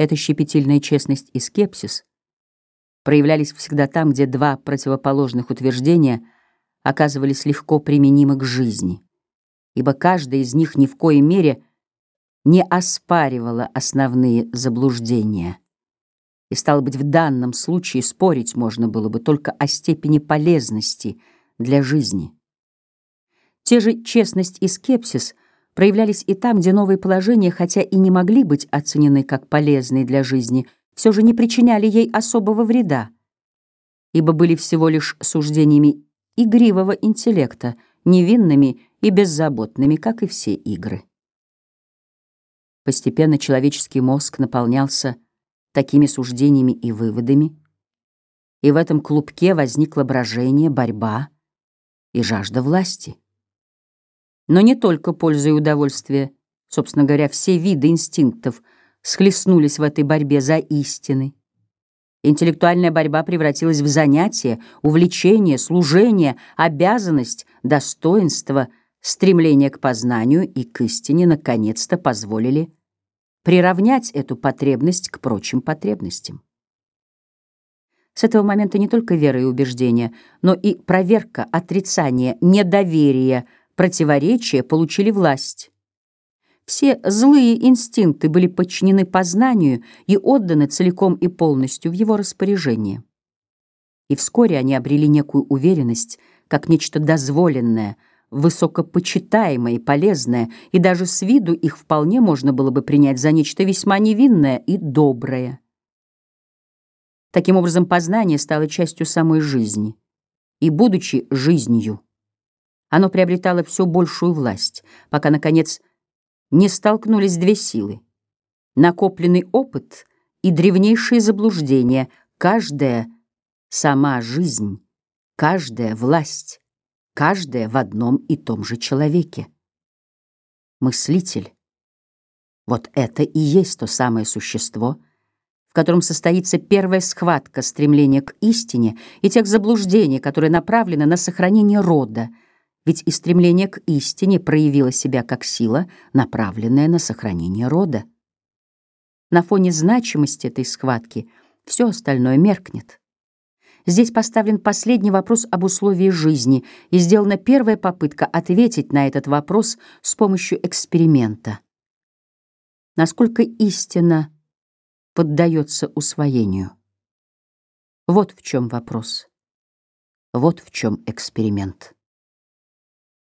Эта щепетильная честность и скепсис проявлялись всегда там, где два противоположных утверждения оказывались легко применимы к жизни, ибо каждая из них ни в коей мере не оспаривала основные заблуждения. И, стало быть, в данном случае спорить можно было бы только о степени полезности для жизни. Те же честность и скепсис проявлялись и там, где новые положения, хотя и не могли быть оценены как полезные для жизни, все же не причиняли ей особого вреда, ибо были всего лишь суждениями игривого интеллекта, невинными и беззаботными, как и все игры. Постепенно человеческий мозг наполнялся такими суждениями и выводами, и в этом клубке возникло брожение, борьба и жажда власти. Но не только польза и удовольствие, собственно говоря, все виды инстинктов схлестнулись в этой борьбе за истины. Интеллектуальная борьба превратилась в занятие, увлечение, служение, обязанность, достоинство, стремление к познанию и к истине наконец-то позволили приравнять эту потребность к прочим потребностям. С этого момента не только вера и убеждение, но и проверка, отрицание, недоверие — противоречия получили власть. Все злые инстинкты были подчинены познанию и отданы целиком и полностью в его распоряжение. И вскоре они обрели некую уверенность, как нечто дозволенное, высокопочитаемое и полезное, и даже с виду их вполне можно было бы принять за нечто весьма невинное и доброе. Таким образом, познание стало частью самой жизни, и, будучи жизнью, оно приобретало все большую власть, пока, наконец, не столкнулись две силы. Накопленный опыт и древнейшие заблуждения, каждая сама жизнь, каждая власть, каждая в одном и том же человеке. Мыслитель — вот это и есть то самое существо, в котором состоится первая схватка стремления к истине и тех заблуждений, которые направлены на сохранение рода — ведь и стремление к истине проявило себя как сила, направленная на сохранение рода. На фоне значимости этой схватки все остальное меркнет. Здесь поставлен последний вопрос об условии жизни, и сделана первая попытка ответить на этот вопрос с помощью эксперимента. Насколько истина поддается усвоению? Вот в чем вопрос. Вот в чем эксперимент.